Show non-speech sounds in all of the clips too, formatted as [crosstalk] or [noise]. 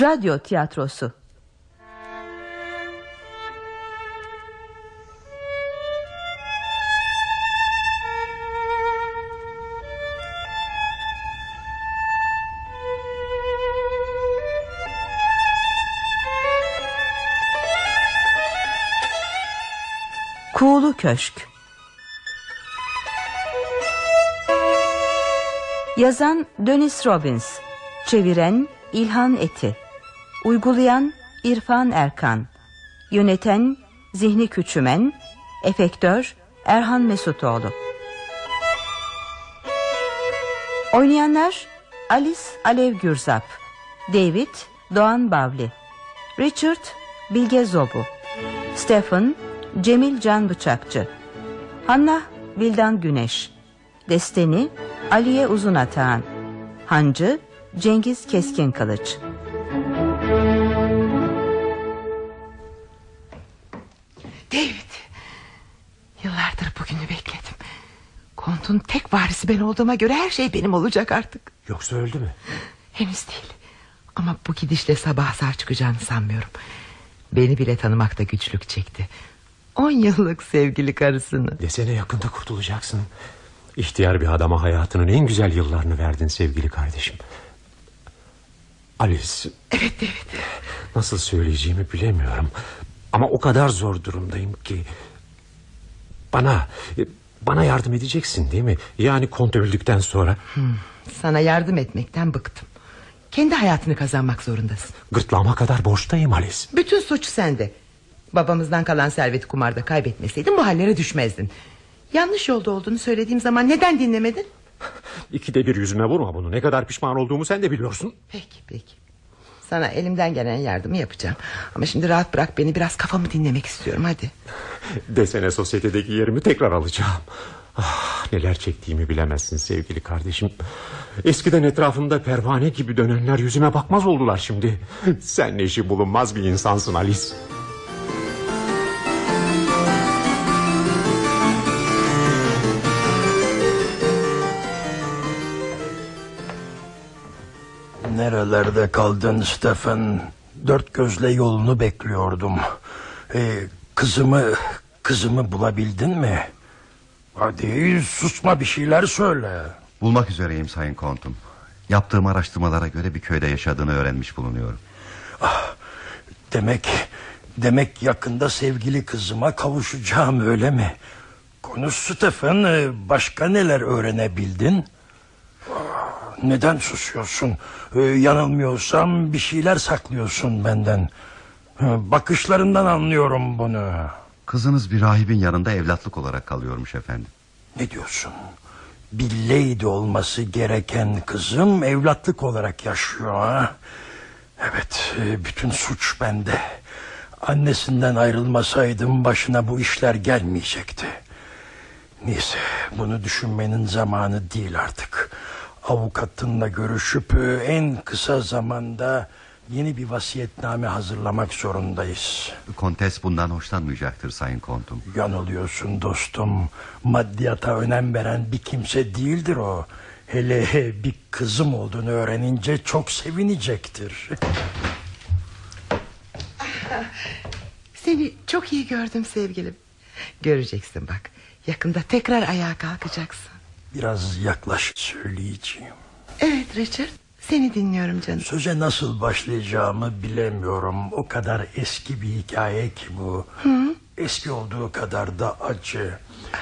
Radyo tiyatrosu. Kuğulu Köşk. Yazan Dönis Robbins. Çeviren İlhan Eti Uygulayan İrfan Erkan. Yöneten Zihni Küçümen. Efektör Erhan Mesutoğlu. Oynayanlar Alice Alev Gürzap David Doğan Bavli Richard Bilge Zobu Stephen Cemil Can Bıçakçı Hanna Vildan Güneş Desteni Aliye Uzun Atağan Hancı Cengiz Keskin Kılıç ben olduğuma göre her şey benim olacak artık. Yoksa öldü mü? Henüz değil. Ama bu gidişle sabah sağ çıkacağını sanmıyorum. Beni bile tanımakta güçlük çekti. On yıllık sevgili karısını. Desene yakında kurtulacaksın. İhtiyar bir adama hayatının en güzel yıllarını verdin sevgili kardeşim. Alice. Evet evet. Nasıl söyleyeceğimi bilemiyorum. Ama o kadar zor durumdayım ki. Bana Bana yardım edeceksin değil mi? Yani kont öldükten sonra. Hmm, Sana yardım etmekten bıktım. Kendi hayatını kazanmak zorundasın. Gırtlağıma kadar borçtayım Alice. Bütün suç sende. Babamızdan kalan serveti kumarda kaybetmeseydin bu hallere düşmezdin. Yanlış yolda olduğunu söylediğim zaman neden dinlemedin? İkide bir yüzüme vurma bunu. Ne kadar pişman olduğumu sen de biliyorsun. Peki peki Sana elimden gelen yardımı yapacağım. Ama şimdi rahat bırak beni biraz kafamı dinlemek istiyorum hadi. Desene sosyetedeki yerimi tekrar alacağım. Ah, neler çektiğimi bilemezsin sevgili kardeşim. Eskiden etrafımda pervane gibi dönenler yüzüme bakmaz oldular şimdi. Sen eşi bulunmaz bir insansın Alice Nerelerde kaldın Stefan? Dört gözle yolunu bekliyordum. Ee, kızımı, kızımı bulabildin mi? Hadi susma bir şeyler söyle. Bulmak üzereyim Sayın Kontum. Yaptığım araştırmalara göre bir köyde yaşadığını öğrenmiş bulunuyorum. Ah, demek, demek yakında sevgili kızıma kavuşacağım öyle mi? Konuş Stefan, başka neler öğrenebildin? Neden susuyorsun? Ee, yanılmıyorsam bir şeyler saklıyorsun benden. Bakışlarından anlıyorum bunu. Kızınız bir rahibin yanında evlatlık olarak kalıyormuş efendim. Ne diyorsun? Bir lady olması gereken kızım evlatlık olarak yaşıyor ha? Evet, e, bütün suç bende. Annesinden ayrılmasaydım başına bu işler gelmeyecekti. Neyse, bunu düşünmenin zamanı değil artık avukatınla görüşüp e, en kısa zamanda yeni bir vasiyetname hazırlamak zorundayız. Kontes bundan hoşlanmayacaktır Sayın Kontum. Yanılıyorsun dostum. Maddiyata önem veren bir kimse değildir o. Hele bir kızım olduğunu öğrenince çok sevinecektir. [laughs] Seni çok iyi gördüm sevgilim. Göreceksin bak. Yakında tekrar ayağa kalkacaksın. Biraz yaklaş söyleyeceğim. Evet Richard seni dinliyorum canım. Söze nasıl başlayacağımı bilemiyorum. O kadar eski bir hikaye ki bu. Hı? Eski olduğu kadar da acı.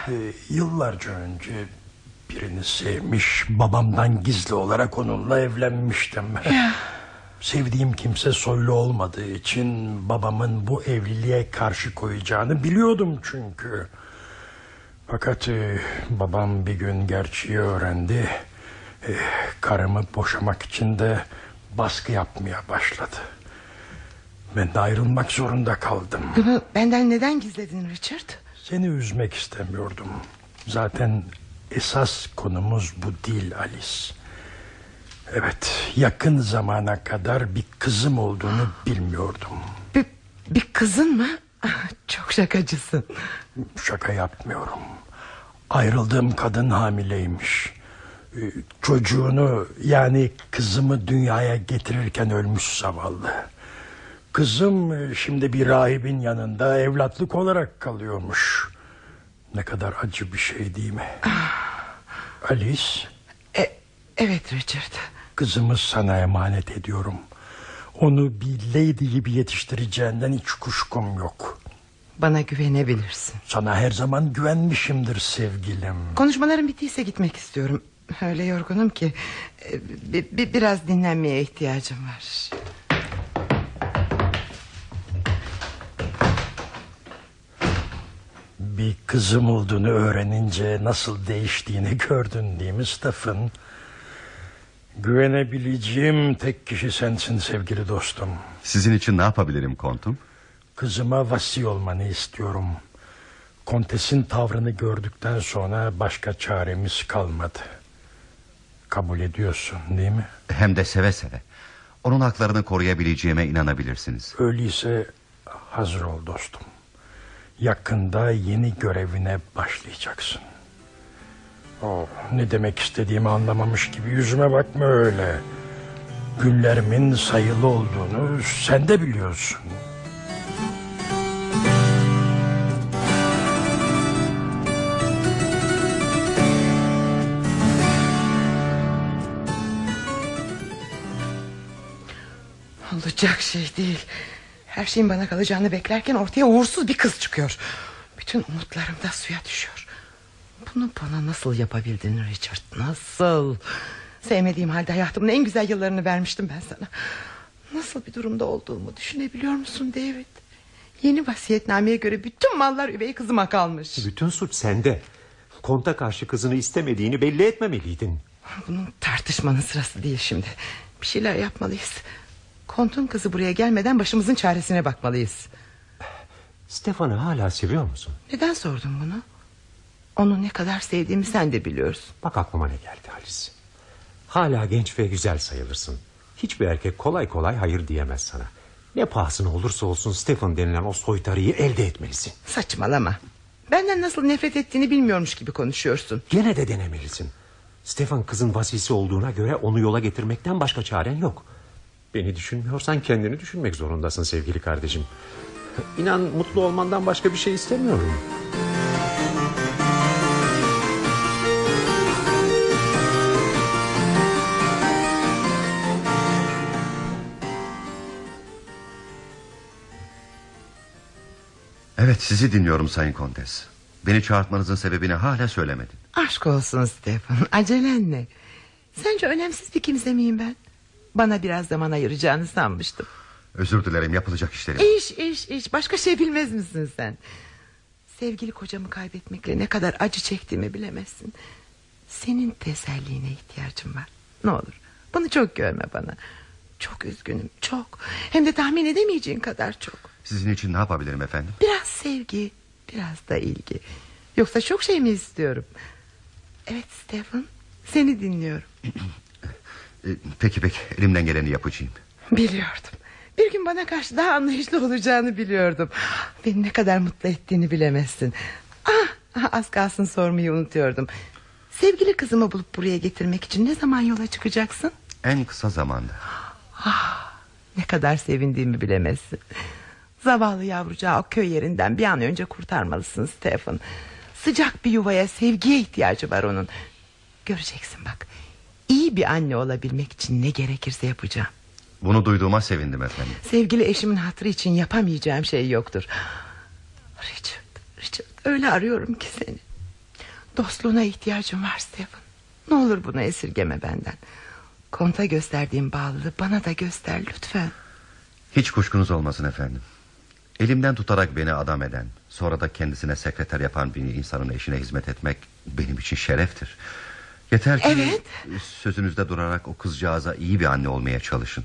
Ee, yıllarca önce birini sevmiş... ...babamdan gizli olarak onunla evlenmiştim. Ya. [laughs] Sevdiğim kimse soylu olmadığı için... ...babamın bu evliliğe karşı koyacağını biliyordum çünkü... Fakat e, babam bir gün gerçeği öğrendi. E, karımı boşamak için de baskı yapmaya başladı. Ben de ayrılmak zorunda kaldım. Bunu benden neden gizledin Richard? Seni üzmek istemiyordum. Zaten esas konumuz bu değil Alice. Evet yakın zamana kadar bir kızım olduğunu bilmiyordum. Bir, bir kızın mı? Ah, [laughs] çok şakacısın. Şaka yapmıyorum. Ayrıldığım kadın hamileymiş. Ee, Çocuğunu yani kızımı dünyaya getirirken ölmüş zavallı. Kızım e, şimdi bir rahibin yanında evlatlık olarak kalıyormuş. Ne kadar acı bir şey değil mi? Alice, E, evet Richard. kızımı sana emanet ediyorum. Onu bir lady gibi yetiştireceğinden hiç kuşkum yok. Bana güvenebilirsin. Sana her zaman güvenmişimdir sevgilim. Konuşmalarım bittiyse gitmek istiyorum. Öyle yorgunum ki e, bi- bi- biraz dinlenmeye ihtiyacım var. Bir kızım olduğunu öğrenince nasıl değiştiğini gördün değil mi Stephen? Güvenebileceğim tek kişi sensin sevgili dostum. Sizin için ne yapabilirim kontum? Kızıma vasi olmanı istiyorum. Kontesin tavrını gördükten sonra başka çaremiz kalmadı. Kabul ediyorsun değil mi? Hem de seve seve. Onun haklarını koruyabileceğime inanabilirsiniz. Öyleyse hazır ol dostum. Yakında yeni görevine başlayacaksın. Oh, ne demek istediğimi anlamamış gibi yüzüme bakma öyle. Günlerimin sayılı olduğunu sen de biliyorsun. Olacak şey değil. Her şeyin bana kalacağını beklerken ortaya uğursuz bir kız çıkıyor. Bütün umutlarım da suya düşüyor. Bunu bana nasıl yapabildin Richard? Nasıl? Sevmediğim halde hayatımın en güzel yıllarını vermiştim ben sana. Nasıl bir durumda olduğumu düşünebiliyor musun David? Yeni vasiyetnameye göre bütün mallar üvey kızıma kalmış. Bütün suç sende. Konta karşı kızını istemediğini belli etmemeliydin. Bunun tartışmanın sırası değil şimdi. Bir şeyler yapmalıyız. Kontun kızı buraya gelmeden başımızın çaresine bakmalıyız. Stefan'ı hala seviyor musun? Neden sordun bunu? Onu ne kadar sevdiğimi sen de biliyorsun. Bak aklıma ne geldi Alice. Hala genç ve güzel sayılırsın. Hiçbir erkek kolay kolay hayır diyemez sana. Ne pahasına olursa olsun Stefan denilen o soytarıyı elde etmelisin. Saçmalama. Benden nasıl nefret ettiğini bilmiyormuş gibi konuşuyorsun. Gene de denemelisin. Stefan kızın vasisi olduğuna göre onu yola getirmekten başka çaren yok. Beni düşünmüyorsan kendini düşünmek zorundasın sevgili kardeşim. İnan mutlu olmandan başka bir şey istemiyorum. Evet sizi dinliyorum Sayın Kontes. Beni çağırtmanızın sebebini hala söylemedin. Aşk olsun Stefan. Acelen ne? Sence önemsiz bir kimse miyim ben? Bana biraz zaman ayıracağını sanmıştım. Özür dilerim yapılacak işlerim. İş iş iş başka şey bilmez misin sen? Sevgili kocamı kaybetmekle ne kadar acı çektiğimi bilemezsin. Senin teselline ihtiyacım var. Ne olur bunu çok görme bana. Çok üzgünüm çok. Hem de tahmin edemeyeceğin kadar çok. Sizin için ne yapabilirim efendim? Biraz sevgi biraz da ilgi. Yoksa çok şey mi istiyorum? Evet Stephen seni dinliyorum. Ee, [clears throat] Peki peki elimden geleni yapacağım. Biliyordum. Bir gün bana karşı daha anlayışlı olacağını biliyordum. Beni ne kadar mutlu ettiğini bilemezsin. Ah, az kalsın sormayı unutuyordum. Sevgili kızımı bulup buraya getirmek için ne zaman yola çıkacaksın? En kısa zamanda. Ne kadar sevindiğimi bilemezsin. Zavallı yavrucağı o köy yerinden bir an önce kurtarmalısın Stephen. Sıcak bir yuvaya sevgiye ihtiyacı var onun. Göreceksin bak. İyi bir anne olabilmek için ne gerekirse yapacağım. Bunu duyduğuma sevindim efendim. Sevgili eşimin hatırı için yapamayacağım şey yoktur. Richard, Richard öyle arıyorum ki seni. Dostluğuna ihtiyacım var Stephen. Ne olur bunu esirgeme benden. Konta gösterdiğim bağlılığı bana da göster lütfen. Hiç kuşkunuz olmasın efendim. Elimden tutarak beni adam eden, sonra da kendisine sekreter yapan bir insanın eşine hizmet etmek benim için şereftir. Yeter ki Evet. sözünüzde durarak o kızcağıza iyi bir anne olmaya çalışın.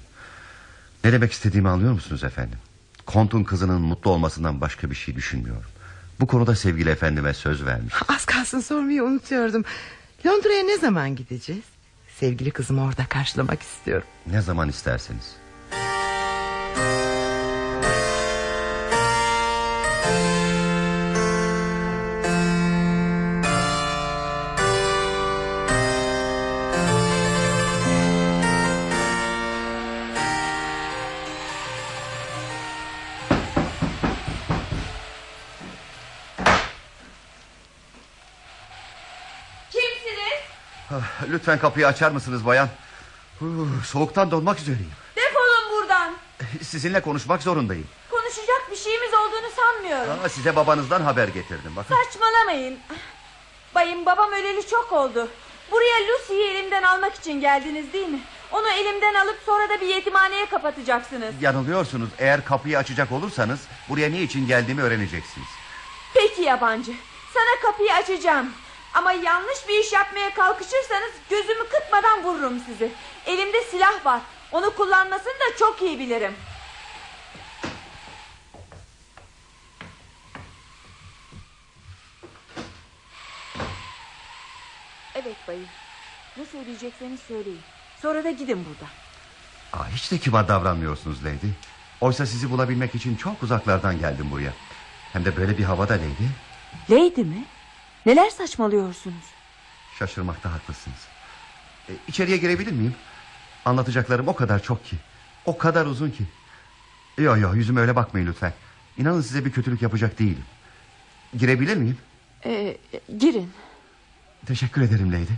Ne demek istediğimi anlıyor musunuz efendim? Kontun kızının mutlu olmasından başka bir şey düşünmüyorum. Bu konuda sevgili efendime söz vermiş. Az kalsın sormayı unutuyordum. Londra'ya ne zaman gideceğiz? Sevgili kızımı orada karşılamak istiyorum. Ne zaman isterseniz. Lütfen kapıyı açar mısınız bayan? Soğuktan donmak üzereyim. Defolun buradan. Sizinle konuşmak zorundayım. Konuşacak bir şeyimiz olduğunu sanmıyorum. Aa, size babanızdan haber getirdim. Bakın. Saçmalamayın. Bayım babam öleli çok oldu. Buraya Lucy'yi elimden almak için geldiniz değil mi? Onu elimden alıp sonra da bir yetimhaneye kapatacaksınız. Yanılıyorsunuz. Eğer kapıyı açacak olursanız buraya ne için geldiğimi öğreneceksiniz. Peki yabancı. Sana kapıyı açacağım. Ama yanlış bir iş yapmaya kalkışırsanız gözümü kırpmadan vururum sizi. Elimde silah var. Onu kullanmasını da çok iyi bilirim. Evet bayım. Ne söyleyecekseniz söyleyin. Sonra da gidin buradan. Aa, hiç de kibar davranmıyorsunuz Lady. Oysa sizi bulabilmek için çok uzaklardan geldim buraya. Hem de böyle bir havada Lady. Lady mi? Neler saçmalıyorsunuz? Şaşırmakta haklısınız. E, içeriye girebilir miyim? Anlatacaklarım o kadar çok ki. O kadar uzun ki. Yok yok yüzüme öyle bakmayın lütfen. İnanın size bir kötülük yapacak değilim. Girebilir miyim? Ee, girin. Teşekkür ederim Lady.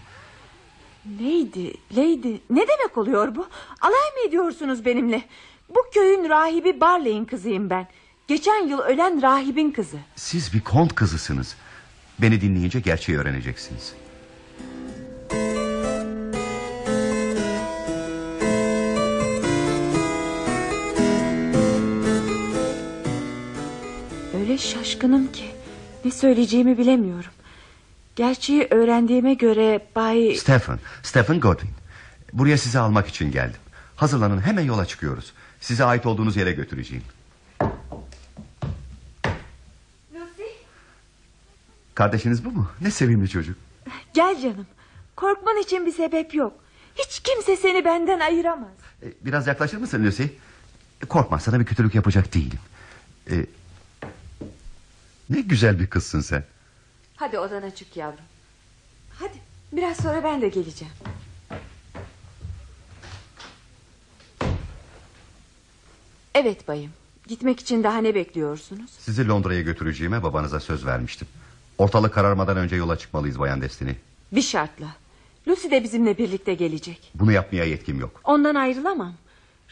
Lady, Lady ne demek oluyor bu? Alay mı ediyorsunuz benimle? Bu köyün rahibi Barley'in kızıyım ben. Geçen yıl ölen rahibin kızı. Siz bir kont kızısınız. Beni dinleyince gerçeği öğreneceksiniz. Öyle şaşkınım ki ne söyleyeceğimi bilemiyorum. Gerçeği öğrendiğime göre Bay... Stephen, Stephen Godwin. Buraya sizi almak için geldim. Hazırlanın hemen yola çıkıyoruz. Size ait olduğunuz yere götüreceğim. Lucy? Kardeşiniz bu mu? Ne sevimli çocuk. Gel canım. Korkman için bir sebep yok. Hiç kimse seni benden ayıramaz. E, Biraz yaklaşır mısın Lucy? Korkma sana bir kötülük yapacak değilim. E, ne güzel bir kızsın sen. Hadi odana çık yavrum. Hadi biraz sonra ben de geleceğim. Evet bayım. Gitmek için daha ne bekliyorsunuz? Sizi Londra'ya götüreceğime babanıza söz vermiştim. Ortalık kararmadan önce yola çıkmalıyız Bayan Destiny. Bir şartla. Lucy de bizimle birlikte gelecek. Bunu yapmaya yetkim yok. Ondan ayrılamam.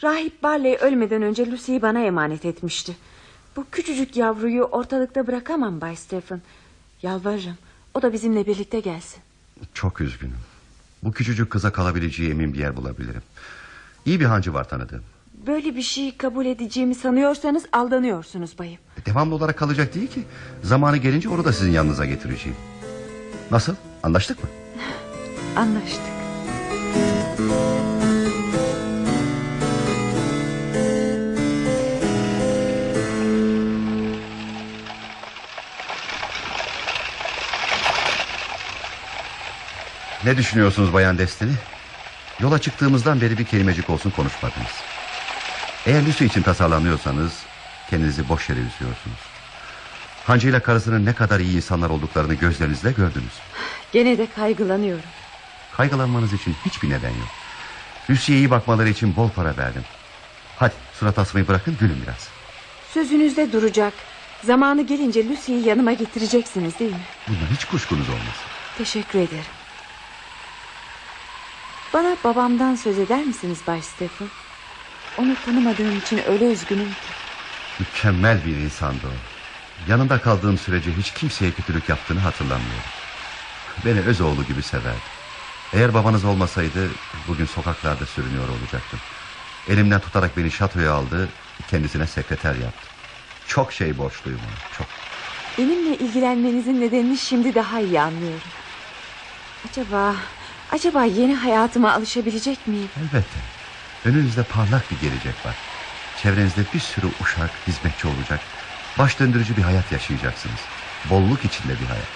Rahip Barley ölmeden önce Lucy'yi bana emanet etmişti. Bu küçücük yavruyu ortalıkta bırakamam Bay Stephen. Yalvarırım. O da bizimle birlikte gelsin. Çok üzgünüm. Bu küçücük kıza kalabileceği emin bir yer bulabilirim. İyi bir hancı var tanıdığım. Böyle bir şeyi kabul edeceğimi sanıyorsanız aldanıyorsunuz bayım. Devamlı olarak kalacak değil ki. Zamanı gelince onu da sizin yanınıza getireceğim. Nasıl? Anlaştık mı? [laughs] Anlaştık. Ne düşünüyorsunuz Bayan Destiny? Yola çıktığımızdan beri bir kelimecik olsun konuşmadınız. Eğer Lucy için tasarlanıyorsanız kendinizi boş yere üzüyorsunuz. Hancı ile karısının ne kadar iyi insanlar olduklarını gözlerinizle gördünüz. Gene de kaygılanıyorum. Kaygılanmanız için hiçbir neden yok. Lucy'ye iyi bakmaları için bol para verdim. Hadi surat asmayı bırakın gülün biraz. Sözünüzde duracak. Zamanı gelince Lucy'yi yanıma getireceksiniz değil mi? Bundan hiç kuşkunuz olmasın. Teşekkür ederim. Bana babamdan söz eder misiniz Bay Stephen? Onu tanımadığım için öyle üzgünüm ki. Mükemmel bir insandı o. Yanında kaldığım sürece hiç kimseye kötülük yaptığını hatırlamıyorum. Beni öz oğlu gibi severdi. Eğer babanız olmasaydı bugün sokaklarda sürünüyor olacaktım. Elimden tutarak beni şatoya aldı, kendisine sekreter yaptı. Çok şey borçluyum ona, çok. Benimle ilgilenmenizin nedenini şimdi daha iyi anlıyorum. Acaba, acaba yeni hayatıma alışabilecek miyim? Elbette. Önünüzde parlak bir gelecek var. Çevrenizde bir sürü uşak, hizmetçi olacak. Baş döndürücü bir hayat yaşayacaksınız. Bolluk içinde bir hayat.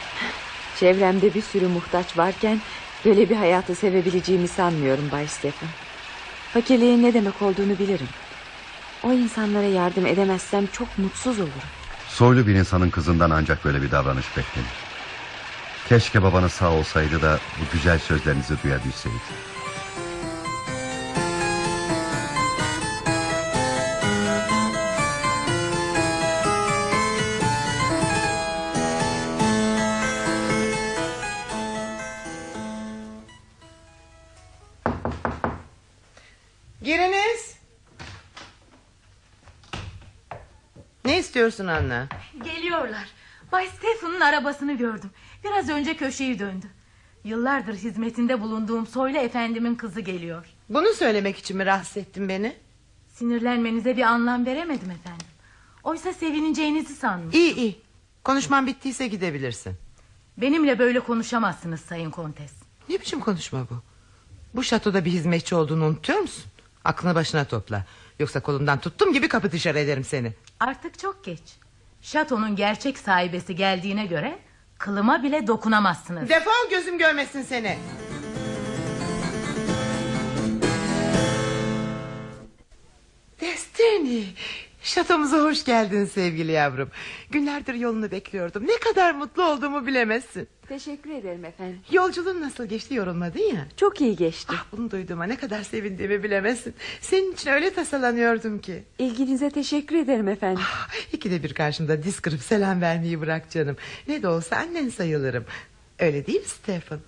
Çevremde bir sürü muhtaç varken böyle bir hayatı sevebileceğimi sanmıyorum Bay Stephen. Fakirliğin ne demek olduğunu bilirim. O insanlara yardım edemezsem çok mutsuz olurum. Soylu bir insanın kızından ancak böyle bir davranış beklenir. Keşke babanız sağ olsaydı da bu güzel sözlerinizi duyabilseydi. Ne istiyorsun Anna? Geliyorlar. Bay Stephen'ın arabasını gördüm. Biraz önce köşeyi döndü. Yıllardır hizmetinde bulunduğum Soylu efendimin kızı geliyor. Bunu söylemek için mi rahatsız ettin beni? Sinirlenmenize bir anlam veremedim efendim. Oysa sevineceğinizi sanmış. İyi iyi. Konuşman bittiyse gidebilirsin. Benimle böyle konuşamazsınız Sayın Kontes. Ne biçim konuşma bu? Bu şatoda bir hizmetçi olduğunu unutuyor musun? Aklını başına topla. Yoksa kolumdan tuttum gibi kapı dışarı ederim seni. Artık çok geç. Şatonun gerçek sahibesi geldiğine göre kılıma bile dokunamazsınız. Defol gözüm görmesin seni. Destiny. Şatomuza hoş geldin sevgili yavrum. Günlerdir yolunu bekliyordum. Ne kadar mutlu olduğumu bilemezsin. Teşekkür ederim efendim. Yolculuğun nasıl geçti yorulmadın ya. Çok iyi geçti. Ah, bunu duyduğuma ne kadar sevindiğimi bilemezsin. Senin için öyle tasalanıyordum ki. İlginize teşekkür ederim efendim. Ah, İkide bir karşımda diz kırıp selam vermeyi bırak canım. Ne de olsa annen sayılırım. Öyle değil mi Stephen?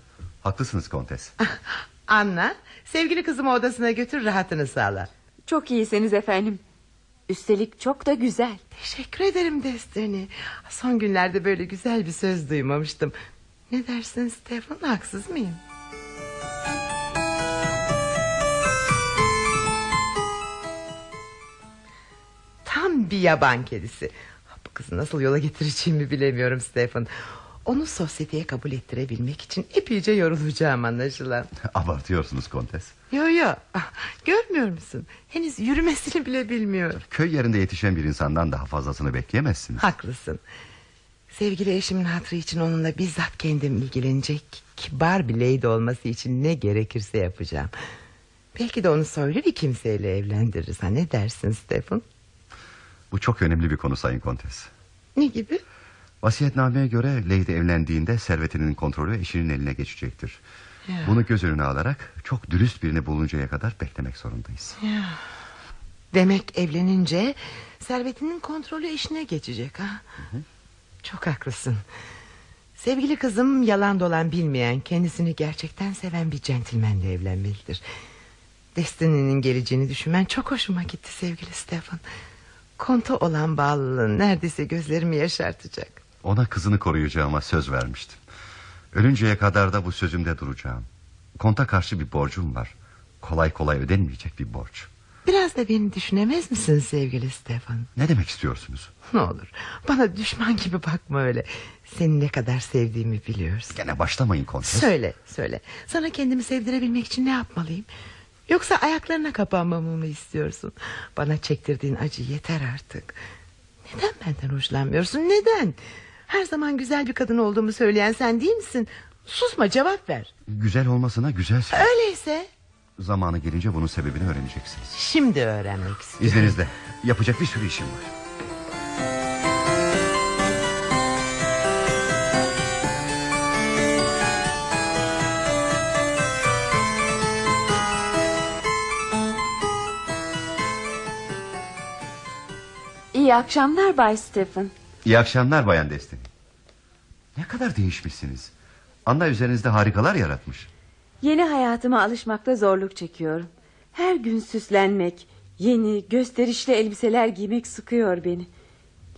Haklısınız kontes. Ah, Anna sevgili kızımı odasına götür rahatını sağla. Çok iyisiniz efendim. Üstelik çok da güzel. Teşekkür ederim Destiny. Son günlerde böyle güzel bir söz duymamıştım. Ne dersin Stephen haksız mıyım? Tam bir yaban kedisi. Bu kızı nasıl yola getireceğimi bilemiyorum Stephen. Onu sosyeteye kabul ettirebilmek için epeyce yorulacağım anlaşılan. [laughs] Abartıyorsunuz kontes. Yo yo ah, görmüyor musun? Henüz yürümesini bile bilmiyor. Köy yerinde yetişen bir insandan daha fazlasını bekleyemezsiniz. Haklısın. Sevgili eşimin hatırı için onunla bizzat kendim ilgilenecek kibar bir lady olması için ne gerekirse yapacağım. Belki de onu soylu bir kimseyle evlendiririz. Ha, ne dersin Stephen? Bu çok önemli bir konu Sayın Kontes. Ne gibi? Vasiyetnameye göre Lady evlendiğinde servetinin kontrolü eşinin eline geçecektir. Ya. Bunu göz önüne alarak çok dürüst birini buluncaya kadar beklemek zorundayız. Demek evlenince servetinin kontrolü eşine geçecek ha? Çok haklısın. Sevgili kızım yalan dolan bilmeyen kendisini gerçekten seven bir centilmenle evlenmelidir. Destiny'nin geleceğini düşünmen çok hoşuma gitti sevgili Stephen. Konta olan bağlılığın neredeyse gözlerimi yaşartacak. Ona kızını koruyacağıma söz vermiştim. Ölünceye kadar da bu sözümde duracağım. Konta karşı bir borcum var. Kolay kolay ödenmeyecek bir borç. Biraz da beni düşünemez misin sevgili Stefan? Ne demek istiyorsunuz? Ne olur bana düşman gibi bakma öyle. Seni ne kadar sevdiğimi biliyorsun. Gene başlamayın kontes. Söyle söyle. Sana kendimi sevdirebilmek için ne yapmalıyım? Yoksa ayaklarına kapanmamı mı istiyorsun? Bana çektirdiğin acı yeter artık. Neden benden hoşlanmıyorsun? Neden? Her zaman güzel bir kadın olduğumu söyleyen sen değil misin? Susma cevap ver. Güzel olmasına güzel söz. Öyleyse Zamanı gelince bunun sebebini öğreneceksiniz. şimdi öğrenmek istiyorum. İzninizle yapacak bir sürü işim var. İyi akşamlar Bay Stephen. İyi akşamlar Bayan Destiny. Ne kadar değişmişsiniz. Anna üzerinizde harikalar yaratmış. Yeni hayatıma alışmakta zorluk çekiyorum. Her gün süslenmek, yeni, gösterişli elbiseler giymek sıkıyor beni.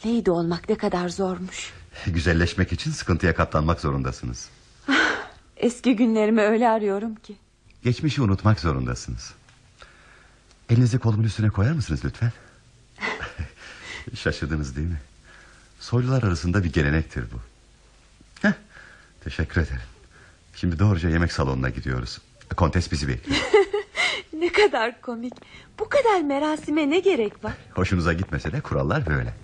Lady olmak ne kadar zormuş. Güzelleşmek için sıkıntıya katlanmak zorundasınız. Eski günlerimi öyle arıyorum ki. Geçmişi unutmak zorundasınız. Elinizi kolumun üstüne koyar mısınız lütfen? [laughs] Şaşırdınız değil mi? Soylular arasında bir gelenektir bu. Heh, teşekkür ederim. Şimdi doğruca yemek salonuna gidiyoruz. Kontes bizi bekliyor. [laughs] Ne kadar komik. Bu kadar merasime ne gerek var? Hoşunuza gitmese de kurallar böyle.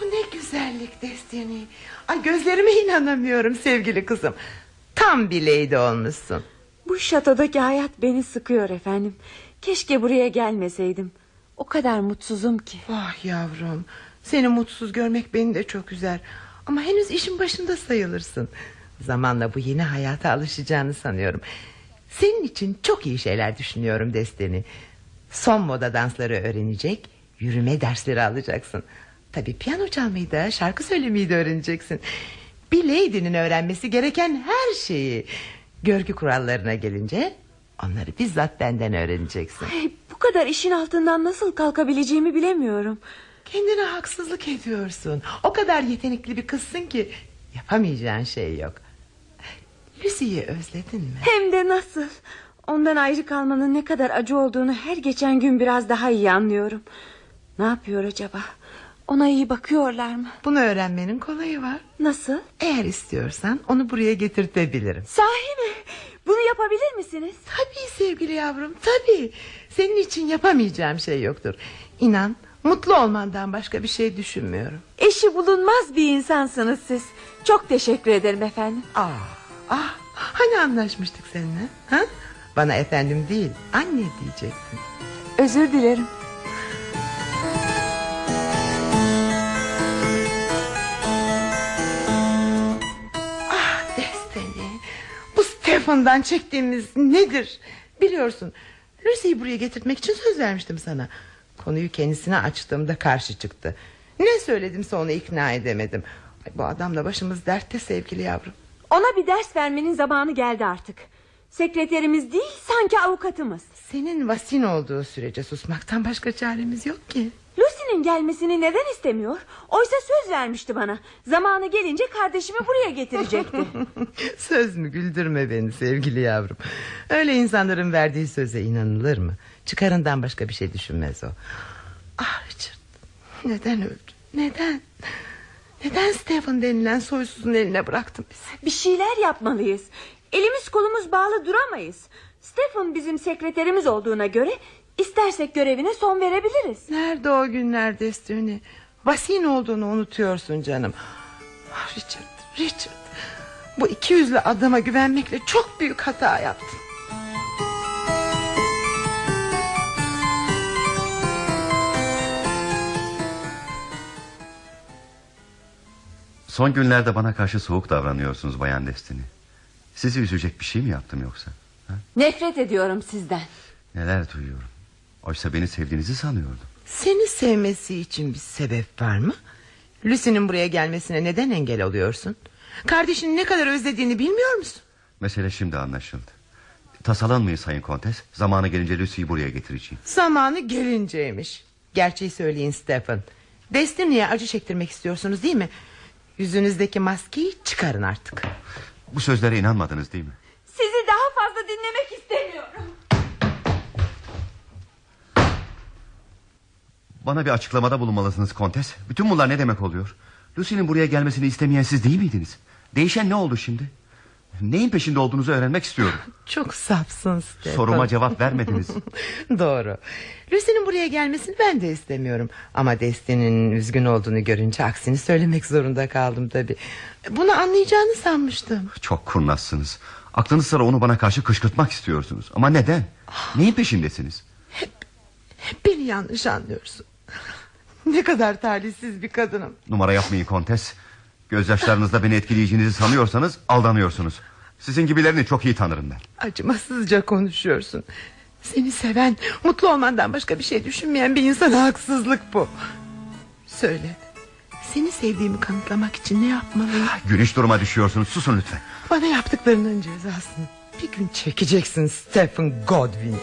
Bu ne güzellik Destiny. Ay gözlerime inanamıyorum sevgili kızım. Tam bir lady olmuşsun. Bu şatodaki hayat beni sıkıyor efendim. Keşke buraya gelmeseydim. O kadar mutsuzum ki. Ah yavrum. Seni mutsuz görmek beni de çok üzer. Ama henüz işin başında sayılırsın. Zamanla bu yeni hayata alışacağını sanıyorum. Senin için çok iyi şeyler düşünüyorum Destiny. Son moda dansları öğrenecek, yürüme dersleri alacaksın. Tabii piyano çalmayı da, şarkı söylemeyi de öğreneceksin. Bir lady'nin öğrenmesi gereken her şeyi. Görgü kurallarına gelince Onları bizzat benden öğreneceksin. Hey, bu kadar işin altından nasıl kalkabileceğimi bilemiyorum. Kendine haksızlık ediyorsun. O kadar yetenekli bir kızsın ki yapamayacağın şey yok. Lucy'yi özledin mi? Hem de nasıl. Ondan ayrı kalmanın ne kadar acı olduğunu her geçen gün biraz daha iyi anlıyorum. Ne yapıyor acaba? Ona iyi bakıyorlar mı? Bunu öğrenmenin kolayı var. Nasıl? Eğer istiyorsan onu buraya getirtebilirim. Sahi mi? Bunu yapabilir misiniz? Tabii sevgili yavrum tabii. Senin için yapamayacağım şey yoktur. İnan mutlu olmandan başka bir şey düşünmüyorum. Eşi bulunmaz bir insansınız siz. Çok teşekkür ederim efendim. Aa, ah, hani anlaşmıştık seninle? Ha? Bana efendim değil anne diyecektin. Özür dilerim. Bu Stefan'dan çektiğimiz nedir? Biliyorsun Lucy'yi buraya getirtmek için söz vermiştim sana. Konuyu kendisine açtığımda karşı çıktı. Ne söyledimse onu ikna edemedim. Ay, bu adamla başımız dertte sevgili yavrum. Ona bir ders vermenin zamanı geldi artık. Sekreterimiz değil sanki avukatımız. Senin vasin olduğu sürece susmaktan başka çaremiz yok ki. Lucy'nin gelmesini neden istemiyor? Oysa söz vermişti bana. Zamanı gelince kardeşimi buraya getirecekti. [laughs] Söz mü güldürme beni sevgili yavrum. Öyle insanların verdiği söze inanılır mı? Çıkarından başka bir şey düşünmez o. Ah Richard neden öldü? Neden? Neden Stephen denilen soysuzun eline bıraktın bizi? bir şeyler yapmalıyız. Elimiz kolumuz bağlı duramayız. Stephen bizim sekreterimiz olduğuna göre istersek görevine son verebiliriz. Nerede o günler Destiny? Vasin olduğunu unutuyorsun canım. Ah Richard, Richard. Bu iki yüzlü adama güvenmekle çok büyük hata yaptın. Son günlerde bana karşı soğuk davranıyorsunuz Bayan Destini. Sizi üzecek bir şey mi yaptım yoksa? Ha? Nefret ediyorum sizden. Neler duyuyorum. Oysa beni sevdiğinizi sanıyordum. Seni sevmesi için bir sebep var mı? Lucy'nin buraya gelmesine neden engel oluyorsun? Kardeşini ne kadar özlediğini bilmiyor musun? Mesele şimdi anlaşıldı. Tasalanmayın Sayın Kontes. Zamanı gelince Lucy'yi buraya getireceğim. Zamanı gelinceymiş. Gerçeği söyleyin Stephen. Destiny'ye acı çektirmek istiyorsunuz değil mi? Yüzünüzdeki maskeyi çıkarın artık. Bu sözlere inanmadınız değil mi? Sizi daha fazla dinlemek istemiyorum. Bana bir açıklamada bulunmalısınız Kontes. Bütün bunlar ne demek oluyor? Lucy'nin buraya gelmesini istemeyen siz değil miydiniz? Değişen ne oldu şimdi? Neyin peşinde olduğunuzu öğrenmek istiyorum. [laughs] Çok safsın Stephen. Soruma cevap vermediniz. [laughs] Doğru. Lucy'nin buraya gelmesini ben de istemiyorum. Ama Destiny'nin üzgün olduğunu görünce aksini söylemek zorunda kaldım tabii. Bunu anlayacağını sanmıştım. Çok kurnazsınız. Aklınız sıra onu bana karşı kışkırtmak istiyorsunuz. Ama neden? Neyin peşindesiniz? Hep beni yanlış anlıyorsun. [laughs] Ne kadar talihsiz bir kadınım. Numara yapmayın kontes. Gözyaşlarınızda beni etkileyeceğinizi sanıyorsanız aldanıyorsunuz. Sizin gibilerini çok iyi tanırım ben. Acımasızca konuşuyorsun. Seni seven, mutlu olmandan başka bir şey düşünmeyen bir insana haksızlık bu. Söyle. Seni sevdiğimi kanıtlamak için ne yapmalıyım? Gülüş duruma düşüyorsunuz. Susun lütfen. Bana yaptıklarının cezasını bir gün çekeceksin Stephen Godwin.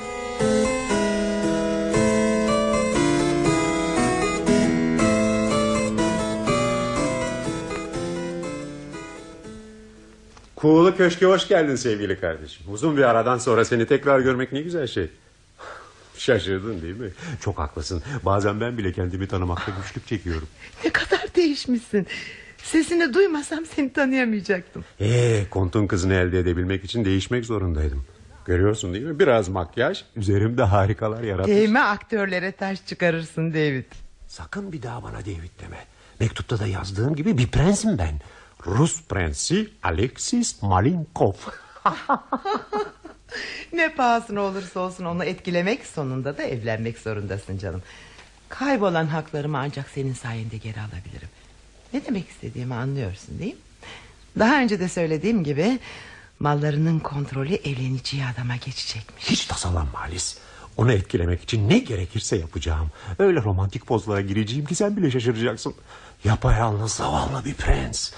Kuğulu Köşk'e hoş geldin sevgili kardeşim. Uzun bir aradan sonra seni tekrar görmek ne güzel şey. [laughs] Şaşırdın değil mi? Çok haklısın. Bazen ben bile kendimi tanımakta güçlük çekiyorum. [laughs] Ne kadar değişmişsin. Sesini duymasam seni tanıyamayacaktım. Ee, kontun kızını elde edebilmek için değişmek zorundaydım. Görüyorsun değil mi? Biraz makyaj üzerimde harikalar yaratmış. Değme aktörlere taş çıkarırsın David. Sakın bir daha bana David deme. Mektupta da yazdığım gibi bir prensim ben. Rus prensi Alexis Malinkov. [laughs] Ne pahasına olursa olsun onu etkilemek sonunda da evlenmek zorundasın canım. Kaybolan haklarımı ancak senin sayende geri alabilirim. Ne demek istediğimi anlıyorsun değil mi? Daha önce de söylediğim gibi mallarının kontrolü evleneceği adama geçecekmiş. Hiç tasalanma Alice. Onu etkilemek için ne gerekirse yapacağım. Öyle romantik pozlara gireceğim ki sen bile şaşıracaksın. Yapayalnız zavallı bir prens.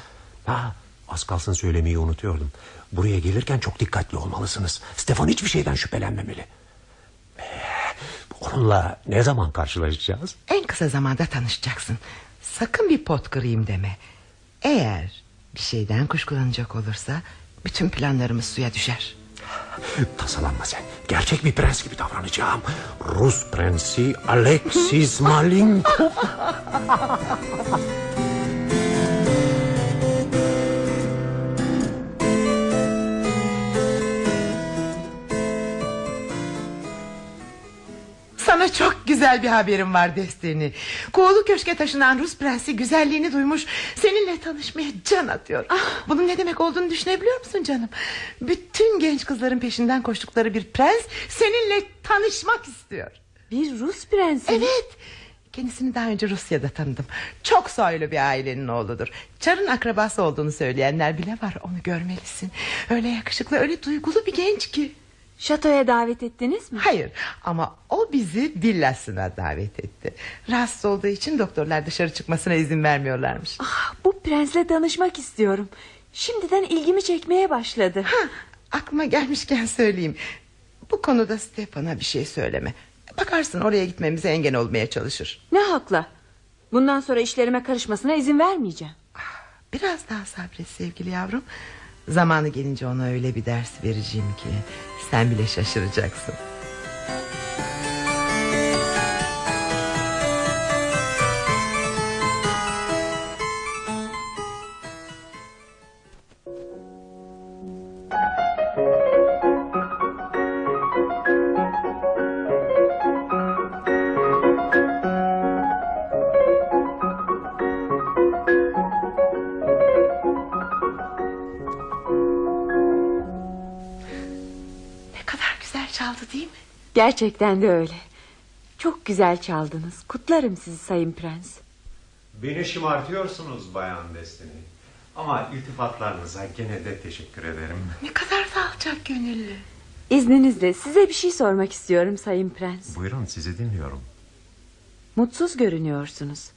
Ha, az kalsın söylemeyi unutuyordum. Buraya gelirken çok dikkatli olmalısınız. Stefan hiçbir şeyden şüphelenmemeli. Ee, Onunla ne zaman karşılaşacağız? En kısa zamanda tanışacaksın. Sakın bir pot kırayım deme. Eğer bir şeyden kuşkulanacak olursa bütün planlarımız suya düşer. Tasalanma sen. Gerçek bir prens gibi davranacağım. Rus prensi Alexis Malinkov. [laughs] Sana çok güzel bir haberim var Destiny. Kuğulu köşke taşınan Rus prensi güzelliğini duymuş. Seninle tanışmaya can atıyor. Bunun ne demek olduğunu düşünebiliyor musun canım? Bütün genç kızların peşinden koştukları bir prens seninle tanışmak istiyor. Bir Rus prensi. Evet. Kendisini daha önce Rusya'da tanıdım. Çok soylu bir ailenin oğludur. Çar'ın akrabası olduğunu söyleyenler bile var. Onu görmelisin. Öyle yakışıklı, öyle duygulu bir genç ki. Şatoya davet ettiniz mi? Hayır ama o bizi villasına davet etti. Rahatsız olduğu için doktorlar dışarı çıkmasına izin vermiyorlarmış. Ah, bu prensle tanışmak istiyorum. Şimdiden ilgimi çekmeye başladı. Ha, aklıma gelmişken söyleyeyim. Bu konuda Stefan'a bir şey söyleme. Bakarsın oraya gitmemize engel olmaya çalışır. Ne hakla? Bundan sonra işlerime karışmasına izin vermeyeceğim. Biraz daha sabret sevgili yavrum. Zamanı gelince ona öyle bir ders vereceğim ki... ...sen bile şaşıracaksın. Gerçekten de öyle. Çok güzel çaldınız. Kutlarım sizi sayın prens. Beni şımartıyorsunuz Bayan Destiny. Ama iltifatlarınıza gene de teşekkür ederim. Ne kadar da alçak gönüllü. İzninizle size bir şey sormak istiyorum sayın prens. Buyurun sizi dinliyorum. Mutsuz görünüyorsunuz.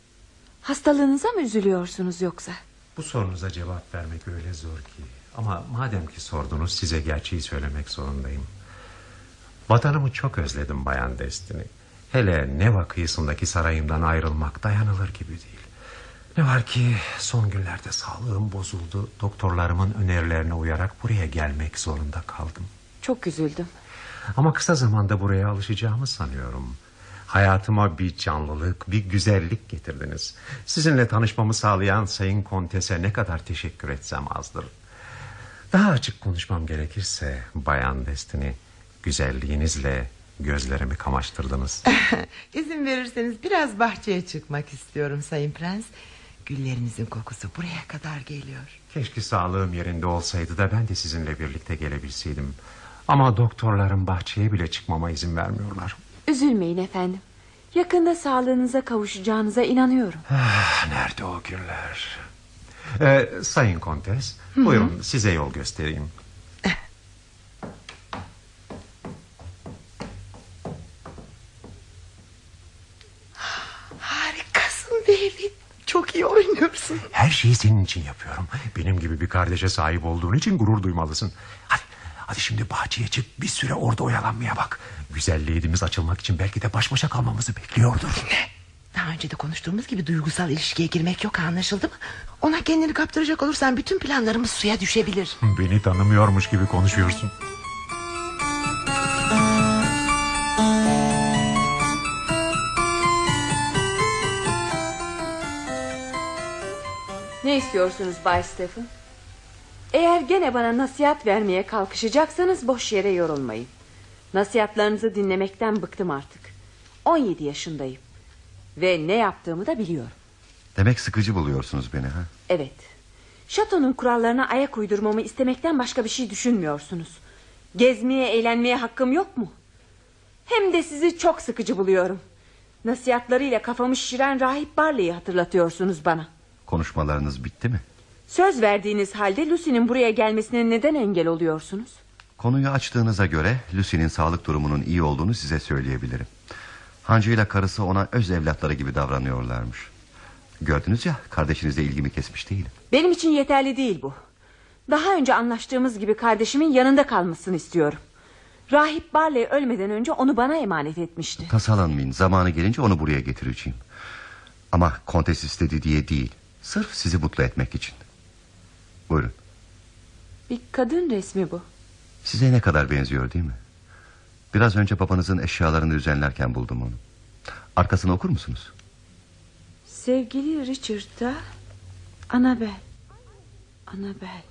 Hastalığınıza mı üzülüyorsunuz yoksa? Bu sorunuza cevap vermek öyle zor ki. Ama madem ki sordunuz size gerçeği söylemek zorundayım. Vatanımı çok özledim Bayan Destiny. Hele Neva kıyısındaki sarayımdan ayrılmak dayanılır gibi değil. Ne var ki son günlerde sağlığım bozuldu. Doktorlarımın önerilerine uyarak buraya gelmek zorunda kaldım. Çok üzüldüm. Ama kısa zamanda buraya alışacağımı sanıyorum. Hayatıma bir canlılık, bir güzellik getirdiniz. Sizinle tanışmamı sağlayan Sayın Kontes'e ne kadar teşekkür etsem azdır. Daha açık konuşmam gerekirse Bayan Destiny, güzelliğinizle gözlerimi kamaştırdınız. [laughs] İzin verirseniz biraz bahçeye çıkmak istiyorum Sayın Prens. Güllerinizin kokusu buraya kadar geliyor. Keşke sağlığım yerinde olsaydı da ben de sizinle birlikte gelebilseydim. Ama doktorlarım bahçeye bile çıkmama izin vermiyorlar. Üzülmeyin efendim. Yakında sağlığınıza kavuşacağınıza inanıyorum. Ah, nerede o günler? Ee, Sayın Kontes, buyurun size yol göstereyim. Harikasın David. Çok iyi oynuyorsun. Her şeyi senin için yapıyorum. Benim gibi bir kardeşe sahip olduğun için gurur duymalısın. Hadi, hadi şimdi bahçeye çık bir süre orada oyalanmaya bak. Güzelliğimiz açılmak için belki de baş başa kalmamızı bekliyordur. Daha önce de konuştuğumuz gibi duygusal ilişkiye girmek yok anlaşıldı mı? Ona kendini kaptıracak olursan bütün planlarımız suya düşebilir. Beni tanımıyormuş gibi konuşuyorsun. Ne istiyorsunuz Bay Stephen? Eğer gene bana nasihat vermeye kalkışacaksanız boş yere yorulmayın. Nasihatlarınızı dinlemekten bıktım artık. 17 yaşındayım. Ve ne yaptığımı da biliyorum. Demek sıkıcı buluyorsunuz beni ha? Evet. Şatonun kurallarına ayak uydurmamı istemekten başka bir şey düşünmüyorsunuz. Gezmeye, eğlenmeye hakkım yok mu? Hem de sizi çok sıkıcı buluyorum. Nasihatlarıyla kafamı şişiren rahip Barley'i hatırlatıyorsunuz bana. Konuşmalarınız bitti mi? Söz verdiğiniz halde Lucy'nin buraya gelmesine neden engel oluyorsunuz? Konuyu açtığınıza göre Lucy'nin sağlık durumunun iyi olduğunu size söyleyebilirim. Hancı ile karısı ona öz evlatları gibi davranıyorlarmış. Gördünüz ya kardeşinizle ilgimi kesmiş değilim. Benim için yeterli değil bu. Daha önce anlaştığımız gibi kardeşimin yanında kalmasını istiyorum. Rahip Barley ölmeden önce onu bana emanet etmişti. Tasalanmayın zamanı gelince onu buraya getireceğim. Ama kontes istedi diye değil. Sırf sizi mutlu etmek için. Buyurun. Bir kadın resmi bu. Size ne kadar benziyor değil mi? Biraz önce babanızın eşyalarını düzenlerken buldum onu. Arkasını okur musunuz? Sevgili Richard'a Annabel. Annabel.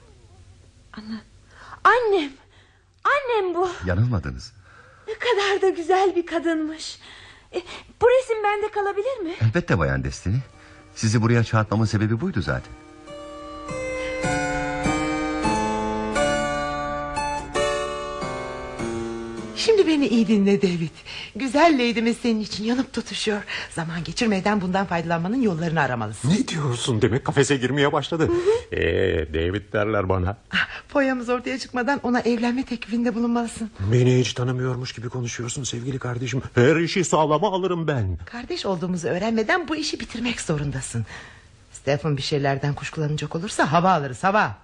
Anna. Annem. Annem bu. Yanılmadınız. Ne kadar da güzel bir kadınmış. E, bu resim bende kalabilir mi? Elbette bayan Destini. Sizi buraya çağırtmamın sebebi buydu zaten. Şimdi beni iyi dinle David. Güzel lady'miz senin için yanıp tutuşuyor. Zaman geçirmeden bundan faydalanmanın yollarını aramalısın. Ne diyorsun demek kafese girmeye başladı. Ee, David derler bana. Ah, Foyamız ortaya çıkmadan ona evlenme teklifinde bulunmalısın. Beni hiç tanımıyormuş gibi konuşuyorsun sevgili kardeşim. Her işi sağlama alırım ben. Kardeş olduğumuzu öğrenmeden bu işi bitirmek zorundasın. Stephen bir şeylerden kuşkulanacak olursa hava alırız hava.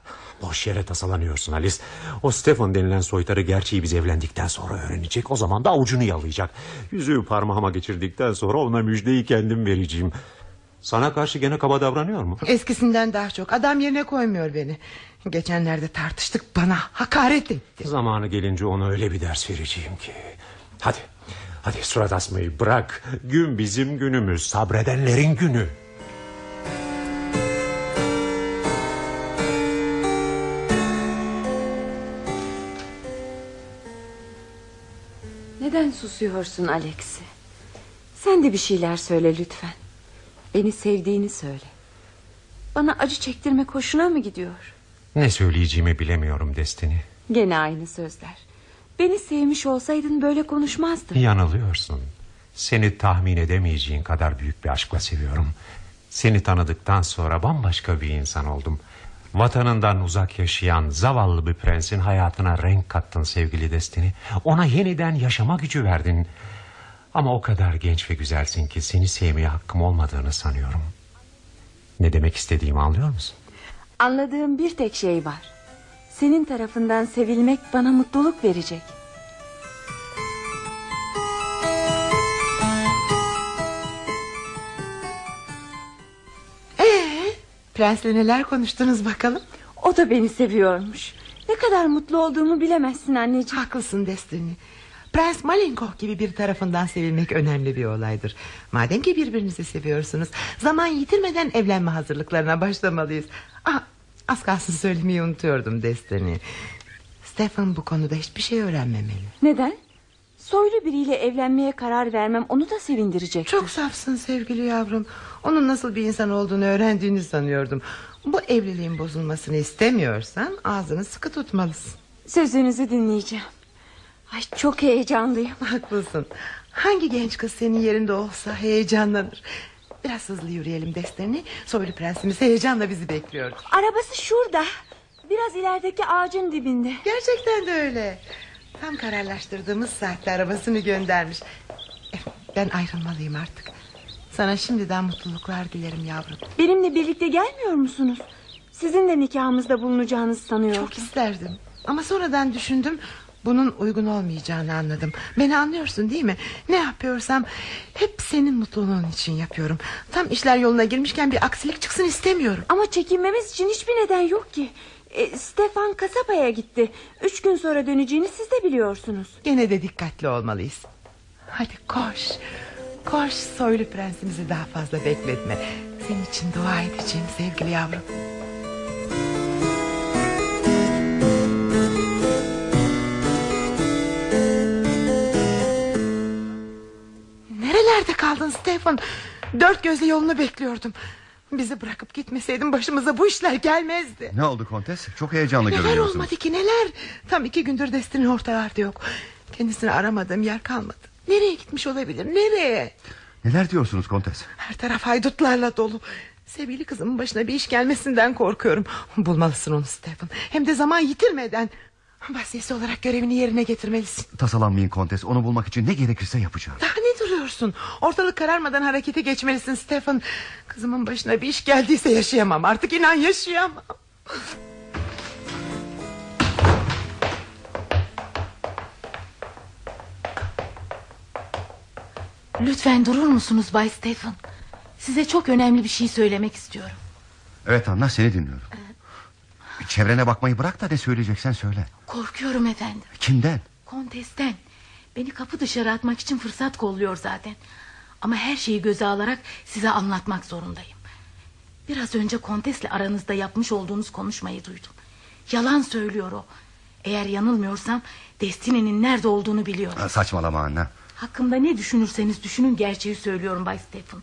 Boş yere tasalanıyorsun Alice. O Stefan denilen soytarı gerçeği biz evlendikten sonra öğrenecek. O zaman da avucunu yalayacak. Yüzüğü parmağıma geçirdikten sonra ona müjdeyi kendim vereceğim. Sana karşı gene kaba davranıyor mu? Eskisinden daha çok adam yerine koymuyor beni. Geçenlerde tartıştık bana hakaret etti. Zamanı gelince ona öyle bir ders vereceğim ki. Hadi, hadi surat asmayı bırak. Gün bizim günümüz, sabredenlerin günü. Neden susuyorsun Alex'i? Sen de bir şeyler söyle lütfen. Beni sevdiğini söyle. Bana acı çektirmek hoşuna mı gidiyor? Ne söyleyeceğimi bilemiyorum Destini. Gene aynı sözler. Beni sevmiş olsaydın böyle konuşmazdın. Yanılıyorsun. Seni tahmin edemeyeceğin kadar büyük bir aşkla seviyorum. Seni tanıdıktan sonra bambaşka bir insan oldum. Vatanından uzak yaşayan zavallı bir prensin hayatına renk kattın sevgili Destini. Ona yeniden yaşama gücü verdin. Ama o kadar genç ve güzelsin ki seni sevmeye hakkım olmadığını sanıyorum. Ne demek istediğimi anlıyor musun? Anladığım bir tek şey var. Senin tarafından sevilmek bana mutluluk verecek. Prensle neler konuştunuz bakalım? O da beni seviyormuş. Ne kadar mutlu olduğumu bilemezsin anneciğim. Haklısın Destiny. Prens Malinkoh gibi bir tarafından sevilmek önemli bir olaydır. Madem ki birbirinizi seviyorsunuz... ...zaman yitirmeden evlenme hazırlıklarına başlamalıyız. Ah, az kalsın söylemeyi unutuyordum Destiny. Stephen bu konuda hiçbir şey öğrenmemeli. Neden? Soylu biriyle evlenmeye karar vermem onu da sevindirecek. Çok safsın sevgili yavrum. Onun nasıl bir insan olduğunu öğrendiğini sanıyordum. Bu evliliğin bozulmasını istemiyorsan ağzını sıkı tutmalısın. Sözünüzü dinleyeceğim. Ay çok heyecanlıyım. Haklısın. Hangi genç kız senin yerinde olsa heyecanlanır. Biraz hızlı yürüyelim Destiny. Soylu prensimiz heyecanla bizi bekliyor. Arabası şurada. Biraz ilerideki ağacın dibinde. Gerçekten de öyle. Tam kararlaştırdığımız saatte arabasını göndermiş. Eh, Ben ayrılmalıyım artık. Sana şimdiden mutluluklar dilerim yavrum. Benimle birlikte gelmiyor musunuz? Sizin de nikahımızda bulunacağınızı sanıyordum. Çok isterdim. Ama sonradan düşündüm. Bunun uygun olmayacağını anladım. Beni anlıyorsun değil mi? Ne yapıyorsam hep senin mutluluğun için yapıyorum. Tam işler yoluna girmişken bir aksilik çıksın istemiyorum. Ama çekinmemiz için hiçbir neden yok ki. E, Stefan kasabaya gitti. Üç gün sonra döneceğini siz de biliyorsunuz. Gene de dikkatli olmalıyız. Hadi koş. Koş soylu prensimizi daha fazla bekletme. Senin için dua edeceğim sevgili yavrum. Nerelerde kaldın Stefan? Dört gözle yolunu bekliyordum. Bizi bırakıp gitmeseydin başımıza bu işler gelmezdi. Ne oldu kontes? Çok heyecanlı Neler görünüyorsunuz. olmadı ki neler? Tam iki gündür Destin'in ortalarda yok. Kendisini aramadığım yer kalmadı. Nereye gitmiş olabilir? Nereye? Neler diyorsunuz kontes? Her taraf haydutlarla dolu. Sevgili kızımın başına bir iş gelmesinden korkuyorum. Bulmalısın onu Stephen. Hem de zaman yitirmeden. Vasiyesi olarak görevini yerine getirmelisin. Tasalanmayın kontes onu bulmak için ne gerekirse yapacağım. Daha ne duruyorsun? Ortalık kararmadan harekete geçmelisin Stefan. Kızımın başına bir iş geldiyse yaşayamam artık inan yaşayamam. Lütfen durur musunuz Bay Stefan? Size çok önemli bir şey söylemek istiyorum. Evet Anna seni dinliyorum. Ee, Çevrene bakmayı bırak da ne söyleyeceksen söyle. Korkuyorum efendim. Kimden? Kontesten. Beni kapı dışarı atmak için fırsat kolluyor zaten. Ama her şeyi göze alarak size anlatmak zorundayım. Biraz önce kontesle aranızda yapmış olduğunuz konuşmayı duydum. Yalan söylüyor o. Eğer yanılmıyorsam Destiny'nin nerede olduğunu biliyorum. Ha, Saçmalama Anna. Hakkımda ne düşünürseniz düşünün gerçeği söylüyorum Bay Stephen.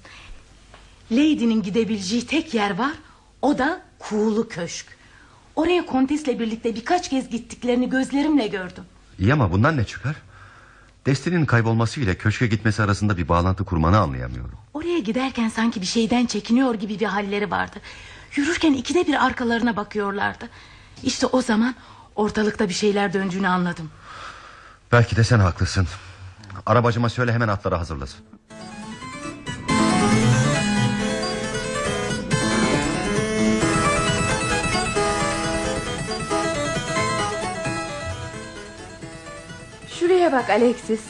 Lady'nin gidebileceği tek yer var. O da Kuğulu Köşk. Oraya kontesle birlikte birkaç kez gittiklerini gözlerimle gördüm. İyi ama bundan ne çıkar? Destiny'nin kaybolması ile köşke gitmesi arasında bir bağlantı kurmanı anlayamıyorum. Oraya giderken sanki bir şeyden çekiniyor gibi bir halleri vardı. Yürürken ikide bir arkalarına bakıyorlardı. İşte o zaman ortalıkta bir şeyler döndüğünü anladım. Belki de sen haklısın. Arabacıma söyle hemen atları hazırlasın. Bak Alexis.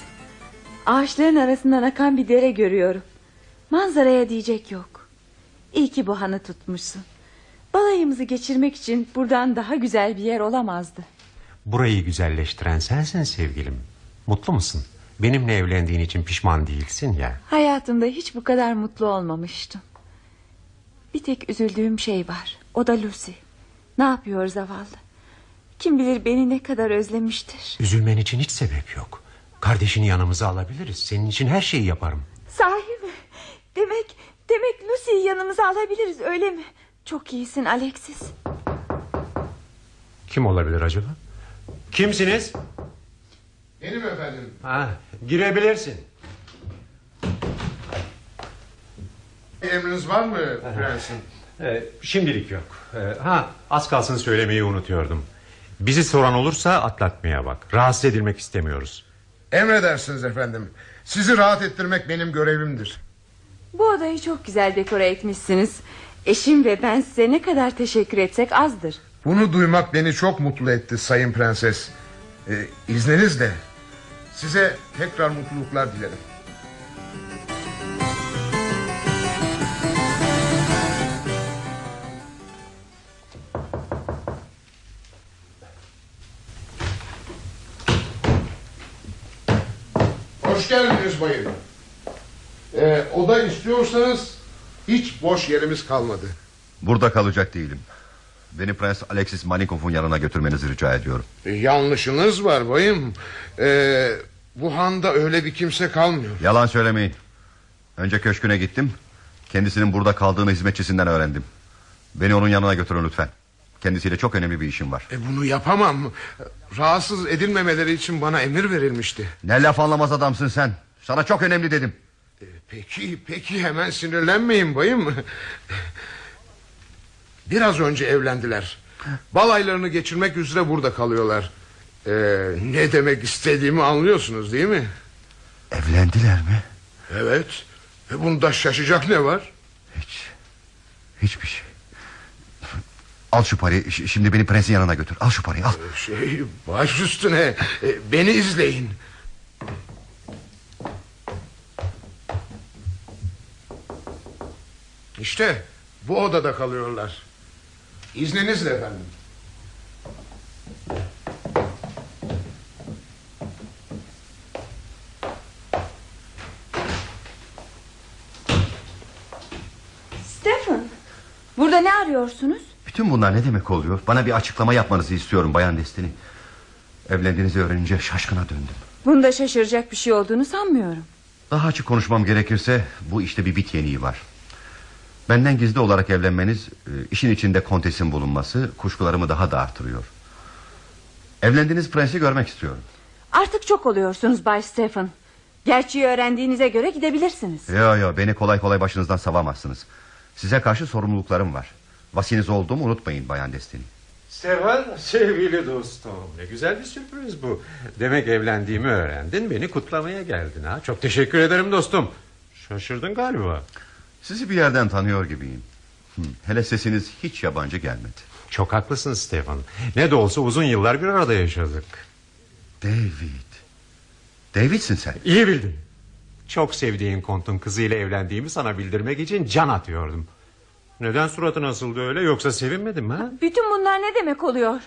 Ağaçların arasından akan bir dere görüyorum. Manzaraya diyecek yok. İyi ki bu hanı tutmuşsun. Balayımızı geçirmek için buradan daha güzel bir yer olamazdı. Burayı güzelleştiren sensin sevgilim. Mutlu musun? Benimle evlendiğin için pişman değilsin ya. Hayatımda hiç bu kadar mutlu olmamıştım. Bir tek üzüldüğüm şey var. O da Lucy. Ne yapıyor zavallı? Kim bilir beni ne kadar özlemiştir. Üzülmen için hiç sebep yok. Kardeşini yanımıza alabiliriz. Senin için her şeyi yaparım. Sahi mi? Demek, demek Lucy'yi yanımıza alabiliriz öyle mi? Çok iyisin Alexis. Kim olabilir acaba? Kimsiniz? Benim efendim. Ha, girebilirsin. Emriniz var mı prensim? Ee, şimdilik yok. Ee, ha, az kalsın söylemeyi unutuyordum. Bizi soran olursa atlatmaya bak. Rahatsız edilmek istemiyoruz. Emredersiniz efendim. Sizi rahat ettirmek benim görevimdir. Bu odayı çok güzel dekore etmişsiniz. Eşim ve ben size ne kadar teşekkür etsek azdır. Bunu duymak beni çok mutlu etti sayın prenses. Ee, izninizle size tekrar mutluluklar dilerim. Bayım. Ee, oda istiyorsanız hiç boş yerimiz kalmadı. Burada kalacak değilim. Beni Prens Alexis Manikov'un yanına götürmenizi rica ediyorum. E, Yanlışınız var bayım. Ee, bu handa öyle bir kimse kalmıyor. Yalan söylemeyin. Önce köşküne gittim. Kendisinin burada kaldığını hizmetçisinden öğrendim. Beni onun yanına götürün lütfen. Kendisiyle çok önemli bir işim var. E, bunu yapamam. Rahatsız edilmemeleri için bana emir verilmişti. Ne laf anlamaz adamsın sen. Sana çok önemli dedim. E, peki, peki hemen sinirlenmeyin bayım. Biraz önce evlendiler. Balaylarını geçirmek üzere burada kalıyorlar. Ee, ne demek istediğimi anlıyorsunuz değil mi? Evlendiler mi? Evet. E, bunda şaşacak ne var? Hiç. Hiçbir şey. Al şu parayı. Şimdi beni prensin yanına götür. Al şu parayı al. Şey baş üstüne. E, beni izleyin. İşte bu odada kalıyorlar. İzninizle efendim. Stephen, burada ne arıyorsunuz? Bütün bunlar ne demek oluyor? Bana bir açıklama yapmanızı istiyorum Bayan Destini. Evlendiğinizi öğrenince şaşkına döndüm. Bunda şaşıracak bir şey olduğunu sanmıyorum. Daha açık konuşmam gerekirse bu işte bir bit yeniği var. Benden gizli olarak evlenmeniz, e, işin içinde kontesin bulunması kuşkularımı daha da artırıyor. Evlendiğiniz prensi görmek istiyorum. Artık çok oluyorsunuz Bay Stephen. Gerçeği öğrendiğinize göre gidebilirsiniz. Yo yo beni kolay kolay başınızdan savamazsınız. Size karşı sorumluluklarım var. Vasiniz olduğumu unutmayın Bayan Destini. Seval sevgili dostum. Ne güzel bir sürpriz bu. Demek evlendiğimi öğrendin. Beni kutlamaya geldin ha. Çok teşekkür ederim dostum. Şaşırdın galiba. Sizi bir yerden tanıyor gibiyim. Hele sesiniz hiç yabancı gelmedi. Çok haklısın Stefan. Ne de olsa uzun yıllar bir arada yaşadık. David. David'sin sen. İyi bildin. Çok sevdiğin kontun kızıyla evlendiğimi sana bildirmek için can atıyordum. Neden suratın asıldı öyle yoksa sevinmedin mi? Ha? Bütün bunlar ne demek oluyor?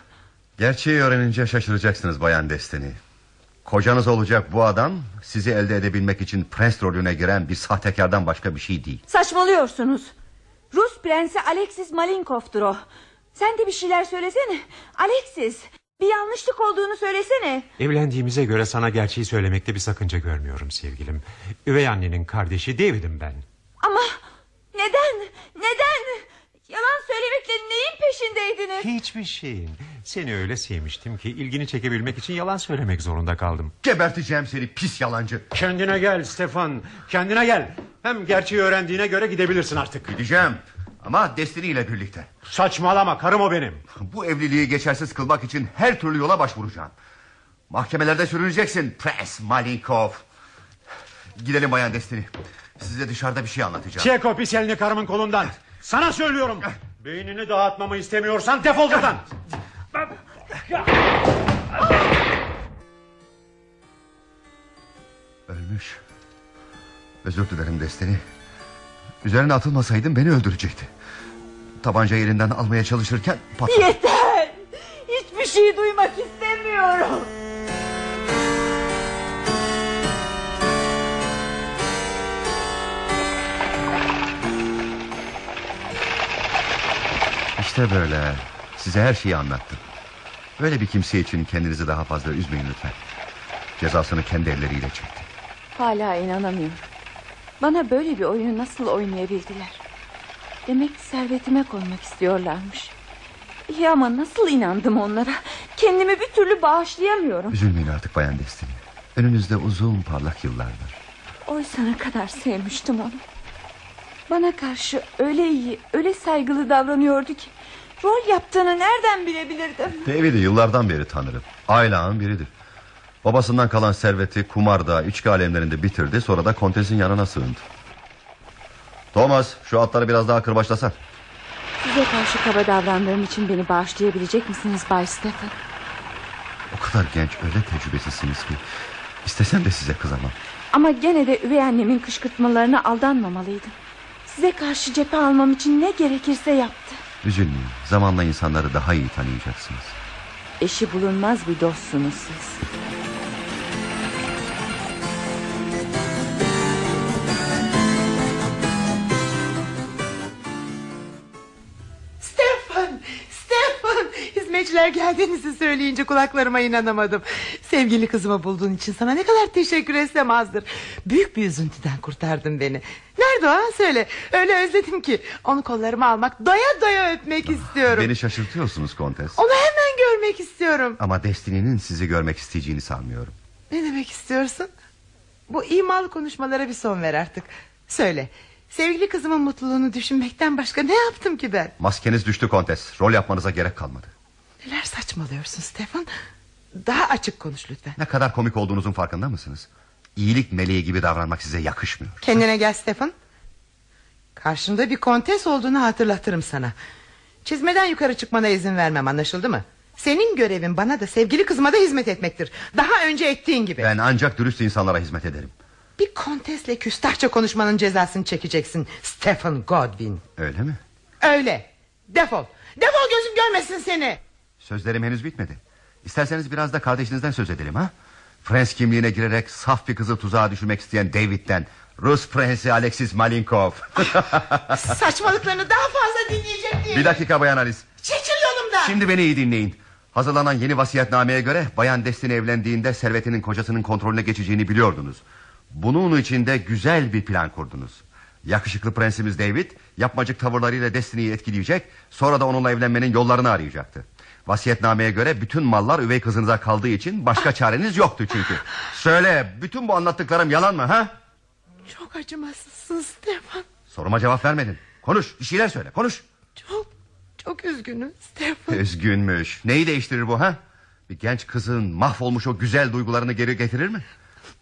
Gerçeği öğrenince şaşıracaksınız Bayan Destiny. Kocanız olacak bu adam sizi elde edebilmek için prens rolüne giren bir sahtekardan başka bir şey değil. Saçmalıyorsunuz. Rus prensi Alexis Malinkov'tur o. Sen de bir şeyler söylesene. Alexis bir yanlışlık olduğunu söylesene. Evlendiğimize göre sana gerçeği söylemekte bir sakınca görmüyorum sevgilim. Üvey annenin kardeşi David'im ben. Ama neden? Neden? Yalan söylemekle neyin peşindeydiniz? Hiçbir şeyin. Seni öyle sevmiştim ki ilgini çekebilmek için yalan söylemek zorunda kaldım. Geberteceğim seni pis yalancı. Kendine gel Stefan. Kendine gel. Hem gerçeği öğrendiğine göre gidebilirsin artık. Gideceğim ama Destiny ile birlikte. Saçmalama karım o benim. Bu evliliği geçersiz kılmak için her türlü yola başvuracağım. Mahkemelerde sürüneceksin Prens Malinkov. Gidelim Bayan Destiny. Size dışarıda bir şey anlatacağım. Çek o pis elini karımın kolundan. Sana söylüyorum. Beynini dağıtmamı istemiyorsan defol buradan. Ölmüş. Özür dilerim Destiny. Üzerine atılmasaydın beni öldürecekti. Tabancayı elinden almaya çalışırken patladı. Yeter. Hiçbir şey duymak istemiyorum. İşte böyle. Size her şeyi anlattım. Böyle bir kimse için kendinizi daha fazla üzmeyin lütfen. Cezasını kendi elleriyle çekti. Hala inanamıyorum. Bana böyle bir oyunu nasıl oynayabildiler? Demek servetime koymak istiyorlarmış. İyi ama nasıl inandım onlara? Kendimi bir türlü bağışlayamıyorum. Üzülmeyin artık Bayan Destiny. Önünüzde uzun parlak yıllar var. Oysa ne kadar sevmiştim onu. Bana karşı öyle iyi, öyle saygılı davranıyordu ki... ...rol yaptığını nereden bilebilirdim? David'i yıllardan beri tanırım. Aile ağın biridir. Babasından kalan serveti kumarda, içki alemlerinde bitirdi. Sonra da kontesin yanına sığındı. Thomas şu atları biraz daha kırbaçlasan. Size karşı kaba davrandığım için beni bağışlayabilecek misiniz Bay Stephen? O kadar genç öyle tecrübesizsiniz ki. İstesem de size kızamam. Ama gene de üvey annemin kışkırtmalarına aldanmamalıydım. Size karşı cephe almam için ne gerekirse yaptı. Üzülmeyin. Zamanla insanları daha iyi tanıyacaksınız. Eşi bulunmaz bir dostsunuz siz. Geldiğinizi söyleyince kulaklarıma inanamadım. Sevgili kızımı bulduğun için sana ne kadar teşekkür etsem azdır. Büyük bir üzüntüden kurtardın beni. Nerede o söyle. Öyle özledim ki onu kollarıma almak, doya doya öpmek istiyorum. Beni şaşırtıyorsunuz kontes. Onu hemen görmek istiyorum. Ama Destiny'nin sizi görmek isteyeceğini sanmıyorum. Ne demek istiyorsun? Bu imalı konuşmalara bir son ver artık. Söyle. Sevgili kızımın mutluluğunu düşünmekten başka ne yaptım ki ben? Maskeniz düştü kontes. Rol yapmanıza gerek kalmadı. Neler saçmalıyorsun Stefan? Daha açık konuş lütfen. Ne kadar komik olduğunuzun farkında mısınız? İyilik meleği gibi davranmak size yakışmıyor. Kendine gel Stefan. Karşımda bir kontes olduğunu hatırlatırım sana. Çizmeden yukarı çıkmana izin vermem anlaşıldı mı? Senin görevin bana da sevgili kızıma da hizmet etmektir. Daha önce ettiğin gibi. Ben ancak dürüst insanlara hizmet ederim. Bir kontesle küstahça konuşmanın cezasını çekeceksin. Stephen Godwin. Öyle mi? Öyle. Defol. Defol gözüm görmesin seni. Sözlerim henüz bitmedi. İsterseniz biraz da kardeşinizden söz edelim ha? Prens kimliğine girerek saf bir kızı tuzağa düşürmek isteyen David'den... ...Rus prensi Alexis Malinkov. [laughs] Saçmalıklarını daha fazla dinleyecek değilim. bir dakika Bayan Alice. Çekil yolumdan. Şimdi beni iyi dinleyin. Hazırlanan yeni vasiyetnameye göre Bayan Destiny evlendiğinde servetinin kocasının kontrolüne geçeceğini biliyordunuz. Bunun için de güzel bir plan kurdunuz. Yakışıklı prensimiz David yapmacık tavırlarıyla Destiny'yi etkileyecek sonra da onunla evlenmenin yollarını arayacaktı. Vasiyetnameye göre bütün mallar üvey kızınıza kaldığı için başka çareniz yoktu çünkü. [laughs] Söyle bütün bu anlattıklarım yalan mı ha? Çok acımasızsın Stefan. Soruma cevap vermedin. Konuş bir şeyler söyle konuş. Çok çok üzgünüm Stefan. Üzgünmüş. Neyi değiştirir bu ha? Bir genç kızın mahvolmuş o güzel duygularını geri getirir mi?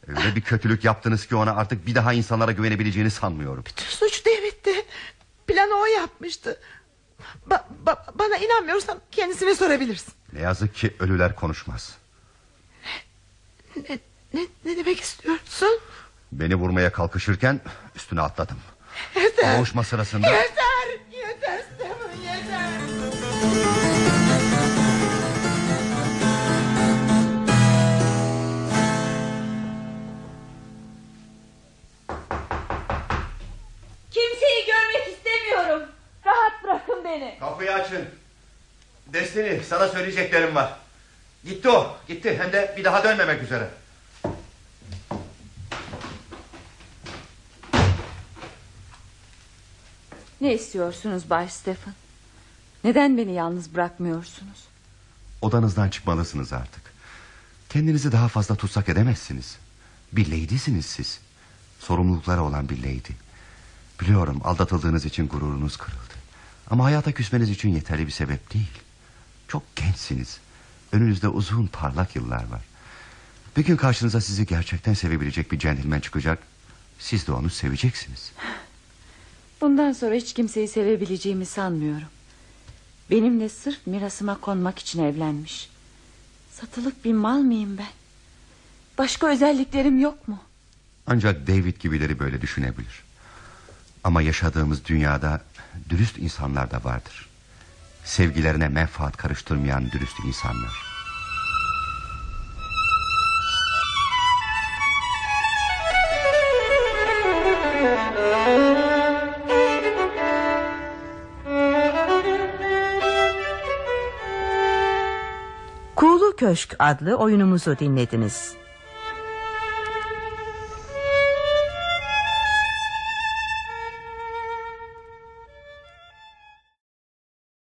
Öyle bir kötülük yaptınız ki ona artık bir daha insanlara güvenebileceğini sanmıyorum. Bütün suç David'ti. Planı o yapmıştı. Ba- ba- bana inanmıyorsan kendisine sorabilirsin. Ne yazık ki ölüler konuşmaz. Ne, ne, ne demek istiyorsun? Beni vurmaya kalkışırken üstüne atladım. Yeter. Boğuşma sırasında... Yeter, yeter Stephen yeter. Kimseyi görmek istemiyorum. Rahat bırakın beni. Kapıyı açın. Destiny sana söyleyeceklerim var. Gitti o gitti hem de bir daha dönmemek üzere. Ne istiyorsunuz Bay Stephen? Neden beni yalnız bırakmıyorsunuz? Odanızdan çıkmalısınız artık. Kendinizi daha fazla tutsak edemezsiniz. Bir lady'siniz siz. Sorumlulukları olan bir lady. Biliyorum aldatıldığınız için gururunuz kırıldı. Ama hayata küsmeniz için yeterli bir sebep değil. Çok gençsiniz. Önünüzde uzun parlak yıllar var. Bir gün karşınıza sizi gerçekten sevebilecek bir centilmen çıkacak. Siz de onu seveceksiniz. Bundan sonra hiç kimseyi sevebileceğimi sanmıyorum. Benimle sırf mirasıma konmak için evlenmiş. Satılık bir mal mıyım ben? Başka özelliklerim yok mu? Ancak David gibileri böyle düşünebilir. Ama yaşadığımız dünyada dürüst insanlar da vardır. Sevgilerine menfaat karıştırmayan dürüst insanlar. Kuğulu Köşk adlı oyunumuzu dinlediniz.